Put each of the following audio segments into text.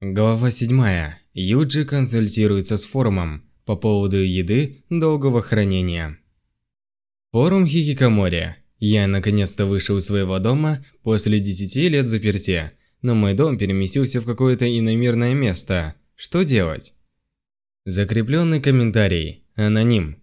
Глава 7. Юджи консультируется с форумом по поводу еды долгого хранения. Форум Хикикомори. Я наконец-то вышел из своего дома после 10 лет заперти, но мой дом переместился в какое-то иномирное место. Что делать? Закрепленный комментарий. Аноним.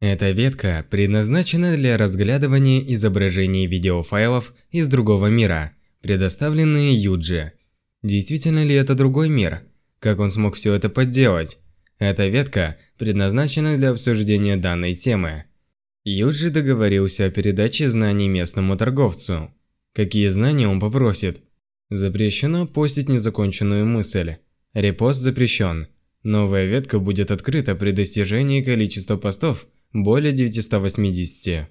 Эта ветка предназначена для разглядывания изображений видеофайлов из другого мира, предоставленные Юджи. Действительно ли это другой мир? Как он смог все это подделать? Эта ветка предназначена для обсуждения данной темы. Юджи договорился о передаче знаний местному торговцу. Какие знания он попросит? Запрещено постить незаконченную мысль. Репост запрещен. Новая ветка будет открыта при достижении количества постов более 980.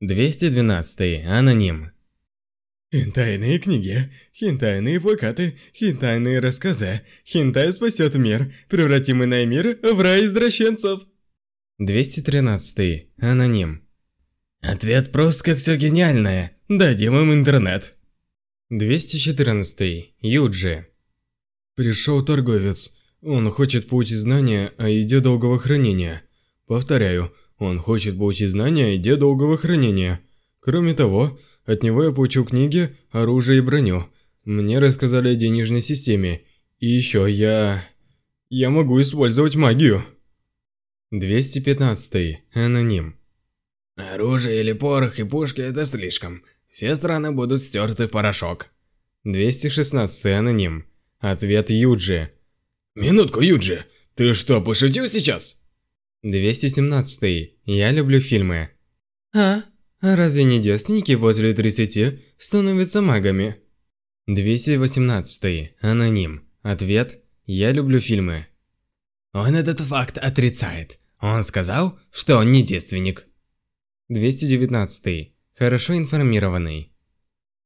212. Аноним. Хентайные книги, хентайные плакаты, хентайные рассказы. Хентай спасет мир. Превратим иной мир в рай извращенцев. 213. Аноним. Ответ прост, как все гениальное. Дадим им интернет. 214. Юджи. Пришел торговец. Он хочет получить знания о еде долгого хранения. Повторяю, он хочет получить знания о еде долгого хранения. Кроме того, от него я получил книги, оружие и броню. Мне рассказали о денежной системе. И еще я... Я могу использовать магию. 215. Аноним. Оружие или порох и пушки – это слишком. Все страны будут стерты в порошок. 216. Аноним. Ответ Юджи. Минутку, Юджи. Ты что, пошутил сейчас? 217. Я люблю фильмы. А? Разве не девственники возле 30 становятся магами? 218. Аноним. Ответ «Я люблю фильмы». Он этот факт отрицает. Он сказал, что он не девственник. 219. Хорошо информированный.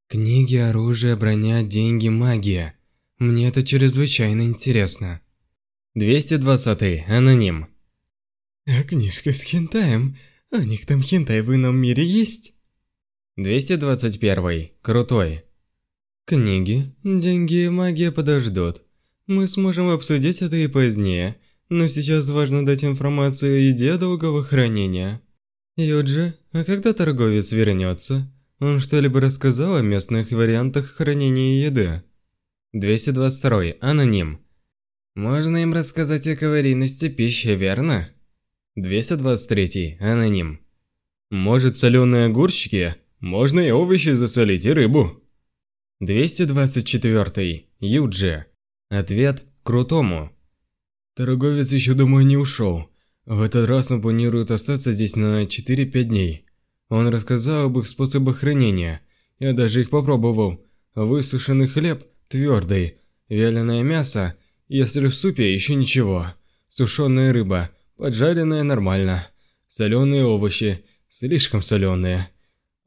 Книги, оружие, броня, деньги, магия. Мне это чрезвычайно интересно. 220. Аноним. А книжка с хентаем у них там хентай в ином мире есть? 221. Крутой. Книги, деньги и магия подождут. Мы сможем обсудить это и позднее, но сейчас важно дать информацию о еде долгого хранения. Юджи, а когда торговец вернется? Он что-либо рассказал о местных вариантах хранения еды? 222. Аноним. Можно им рассказать о калорийности пищи, верно? 223. Аноним. Может, соленые огурчики? Можно и овощи засолить, и рыбу. 224. Юджи. Ответ крутому. Торговец еще домой не ушел. В этот раз он планирует остаться здесь на 4-5 дней. Он рассказал об их способах хранения. Я даже их попробовал. Высушенный хлеб – твердый. Вяленое мясо, если в супе еще ничего. Сушеная рыба – Поджаренное нормально. Соленые овощи. Слишком соленые.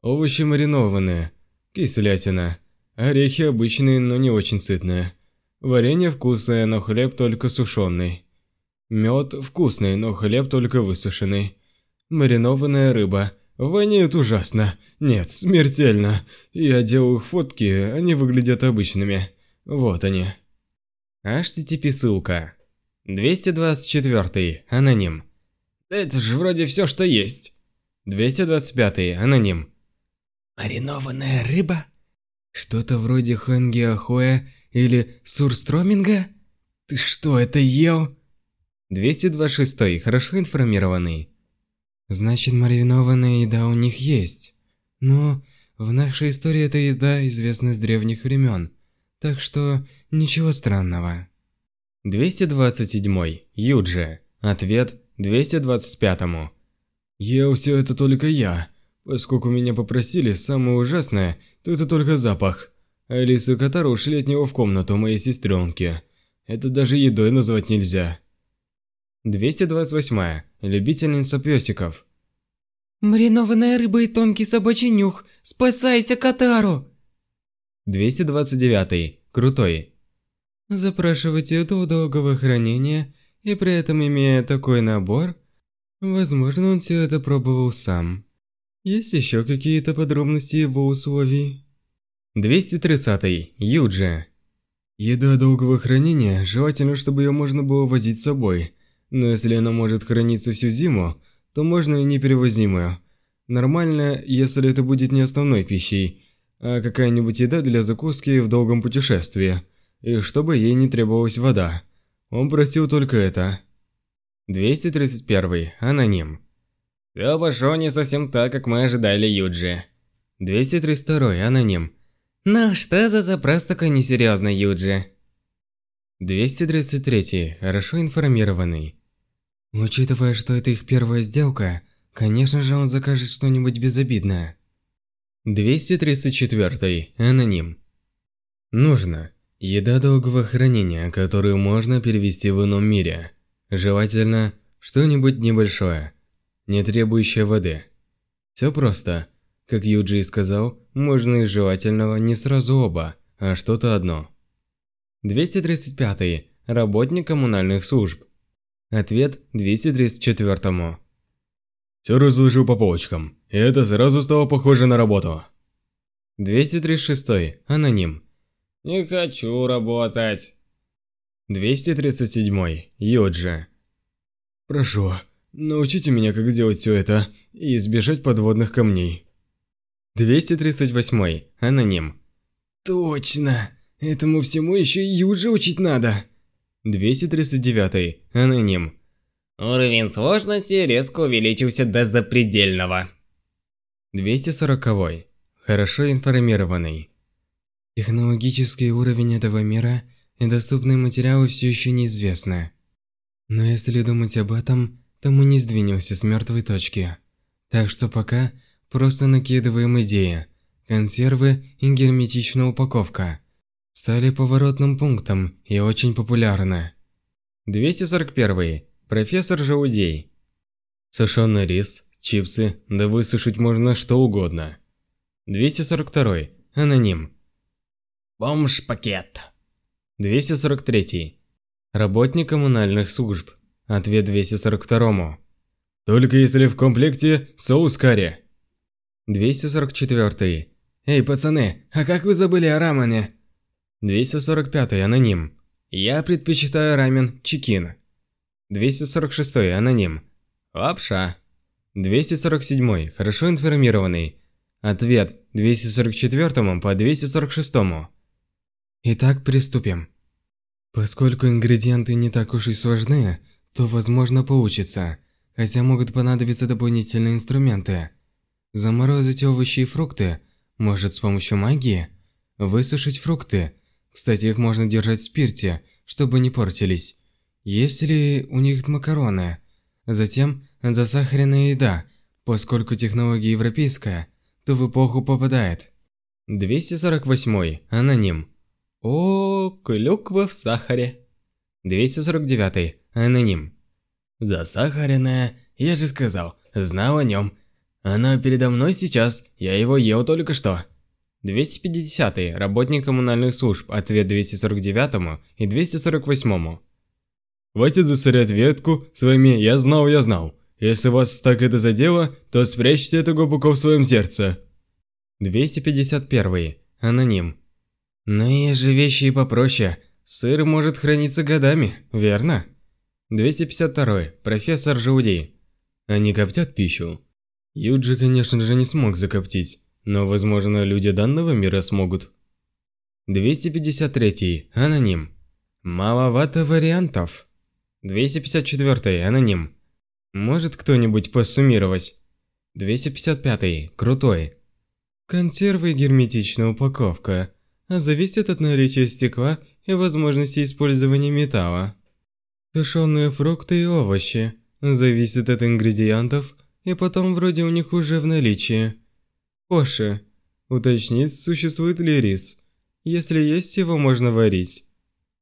Овощи маринованные. Кислятина. Орехи обычные, но не очень сытные. Варенье вкусное, но хлеб только сушеный. Мед вкусный, но хлеб только высушенный. Маринованная рыба. Воняет ужасно. Нет, смертельно. Я делаю фотки, они выглядят обычными. Вот они. HTTP ссылка. 224. Аноним. Это же вроде все, что есть. 225. Аноним. Маринованная рыба? Что-то вроде хэнги ахоя или сурстроминга? Ты что, это ел? 226. Хорошо информированный. Значит, маринованная еда у них есть. Но в нашей истории эта еда известна с древних времен. Так что ничего странного. 227. Юджи. Ответ 225. Ел все это только я. Поскольку меня попросили самое ужасное, то это только запах. Алиса и Катара ушли от него в комнату моей сестренки. Это даже едой назвать нельзя. 228. Любительница песиков. Маринованная рыба и тонкий собачий нюх. Спасайся, Катару! 229. Крутой. Запрашивать еду долгого хранения и при этом имея такой набор, возможно, он все это пробовал сам. Есть еще какие-то подробности его условий? 230. Юджи. Еда долгого хранения, желательно, чтобы ее можно было возить с собой. Но если она может храниться всю зиму, то можно и неперевозимую. Нормально, если это будет не основной пищей, а какая-нибудь еда для закуски в долгом путешествии. И чтобы ей не требовалась вода. Он просил только это. 231. Аноним. Все пошло не совсем так, как мы ожидали, Юджи. 232. Аноним. Ну что за запрос такой несерьезный, Юджи? 233. Хорошо информированный. Учитывая, что это их первая сделка, конечно же он закажет что-нибудь безобидное. 234. Аноним. Нужно. Еда долгого хранения, которую можно перевести в ином мире. Желательно что-нибудь небольшое, не требующее воды. Все просто. Как Юджи сказал, можно из желательного не сразу оба, а что-то одно. 235. Работник коммунальных служб. Ответ 234. Все разложил по полочкам, и это сразу стало похоже на работу. 236. Аноним. Не хочу работать. 237. Йоджи. Прошу, научите меня, как делать все это и избежать подводных камней. 238. Аноним. Точно. Этому всему еще и Юджи учить надо. 239. Аноним. Уровень сложности резко увеличился до запредельного. 240. Хорошо информированный. Технологический уровень этого мира и доступные материалы все еще неизвестны. Но если думать об этом, то мы не сдвинемся с мертвой точки. Так что пока просто накидываем идеи. Консервы и герметичная упаковка стали поворотным пунктом и очень популярны. 241. Профессор Жаудей. Сушеный рис, чипсы, да высушить можно что угодно. 242. Аноним. Бомж-пакет. 243. Работник коммунальных служб. Ответ 242. Только если в комплекте соус карри. 244. Эй, пацаны, а как вы забыли о рамене? 245. Аноним. Я предпочитаю рамен чикин. 246. Аноним. Лапша. 247. Хорошо информированный. Ответ 244 по 246. Итак, приступим. Поскольку ингредиенты не так уж и сложны, то возможно получится, хотя могут понадобиться дополнительные инструменты. Заморозить овощи и фрукты, может с помощью магии? Высушить фрукты. Кстати, их можно держать в спирте, чтобы не портились. Есть ли у них макароны? Затем засахаренная еда, поскольку технология европейская, то в эпоху попадает. 248. Аноним. О, клюква в сахаре. 249. Аноним. Засахаренная, я же сказал, знал о нем. Она передо мной сейчас, я его ел только что. 250. Работник коммунальных служб. Ответ 249 и 248. Хватит засорять ветку своими «я знал, я знал». Если вас так это задело, то спрячьте это глубоко в своем сердце. 251. Аноним. Но есть же вещи и попроще. Сыр может храниться годами, верно? 252. Профессор Жауди. Они коптят пищу. Юджи, конечно же, не смог закоптить, но, возможно, люди данного мира смогут. 253. Аноним. Маловато вариантов. 254. Аноним. Может кто-нибудь посуммировать? 255. Крутой. Консервы герметичная упаковка. А зависит от наличия стекла и возможности использования металла. Тушеные фрукты и овощи. Зависит от ингредиентов, и потом вроде у них уже в наличии. Оши. Уточнить, существует ли рис. Если есть, его можно варить.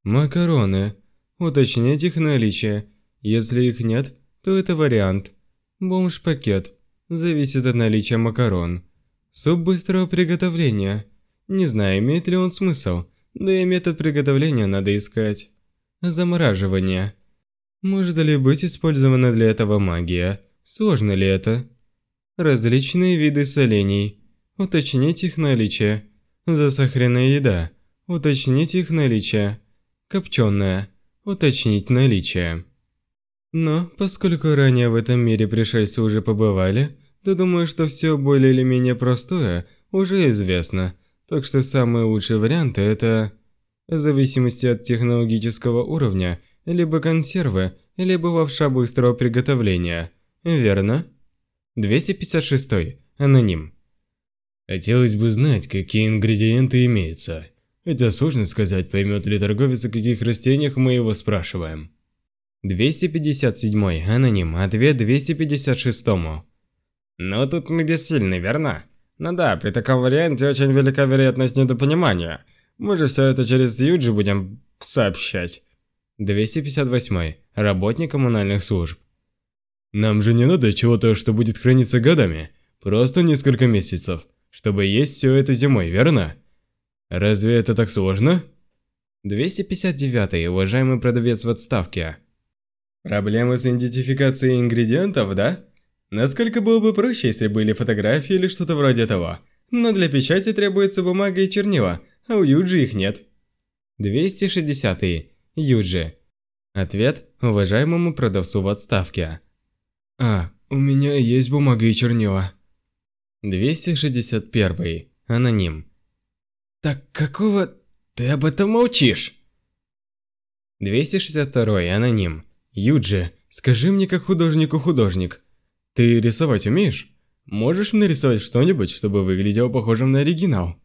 Макароны. Уточнить их наличие. Если их нет, то это вариант. Бомж-пакет. Зависит от наличия макарон. Суп быстрого приготовления. Не знаю, имеет ли он смысл, да и метод приготовления надо искать. Замораживание. Может ли быть использована для этого магия? Сложно ли это? Различные виды солений. Уточнить их наличие. Засахаренная еда. Уточнить их наличие. Копченое. Уточнить наличие. Но, поскольку ранее в этом мире пришельцы уже побывали, то думаю, что все более или менее простое уже известно. Так что самые лучшие варианты это... В зависимости от технологического уровня, либо консервы, либо лапша быстрого приготовления. Верно? 256. Аноним. Хотелось бы знать, какие ингредиенты имеются. Хотя сложно сказать, поймет ли торговец, о каких растениях мы его спрашиваем. 257. Аноним. Ответ 256. Ну тут мы бессильны, верно? Ну да, при таком варианте очень велика вероятность недопонимания. Мы же все это через Юджи будем сообщать. 258. Работник коммунальных служб. Нам же не надо чего-то, что будет храниться годами. Просто несколько месяцев, чтобы есть все это зимой, верно? Разве это так сложно? 259. Уважаемый продавец в отставке. Проблемы с идентификацией ингредиентов, да? Насколько было бы проще, если были фотографии или что-то вроде того. Но для печати требуется бумага и чернила, а у Юджи их нет. 260. Юджи. Ответ уважаемому продавцу в отставке. А, у меня есть бумага и чернила. 261. Аноним. Так какого ты об этом молчишь? 262. Аноним. Юджи, скажи мне как художнику-художник, ты рисовать умеешь? Можешь нарисовать что-нибудь, чтобы выглядело похожим на оригинал?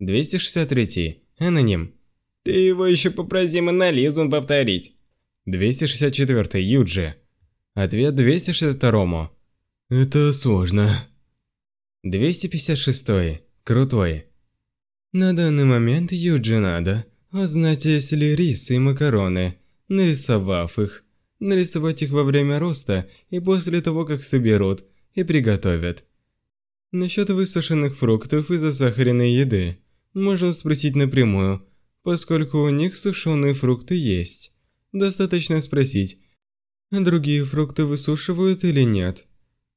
263. Аноним. Ты его еще попроси Монолизу повторить. 264. Юджи. Ответ 262. Это сложно. 256. Крутой. На данный момент Юджи надо узнать, есть ли рис и макароны, нарисовав их нарисовать их во время роста и после того, как соберут и приготовят. Насчет высушенных фруктов и засахаренной еды можно спросить напрямую, поскольку у них сушеные фрукты есть. Достаточно спросить, другие фрукты высушивают или нет.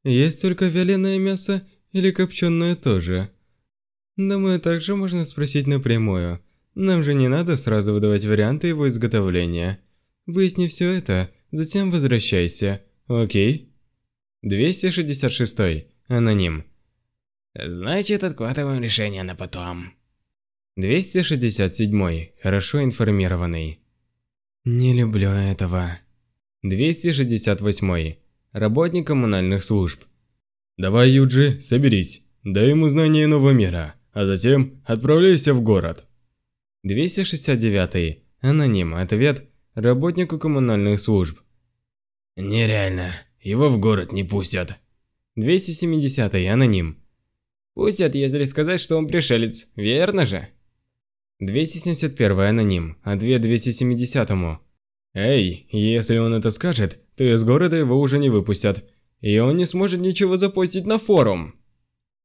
Есть только вяленое мясо или копченое тоже. Думаю, также можно спросить напрямую. Нам же не надо сразу выдавать варианты его изготовления. Выясни все это, затем возвращайся, окей? 266. Аноним. Значит, откладываем решение на потом. 267. Хорошо информированный. Не люблю этого. 268. Работник коммунальных служб. Давай, Юджи, соберись. Дай ему знание нового мира, а затем отправляйся в город. 269. Аноним. Ответ работнику коммунальных служб. Нереально, его в город не пустят. 270 аноним. Пустят, если сказать, что он пришелец, верно же? 271 аноним, а 270 -му. Эй, если он это скажет, то из города его уже не выпустят, и он не сможет ничего запостить на форум.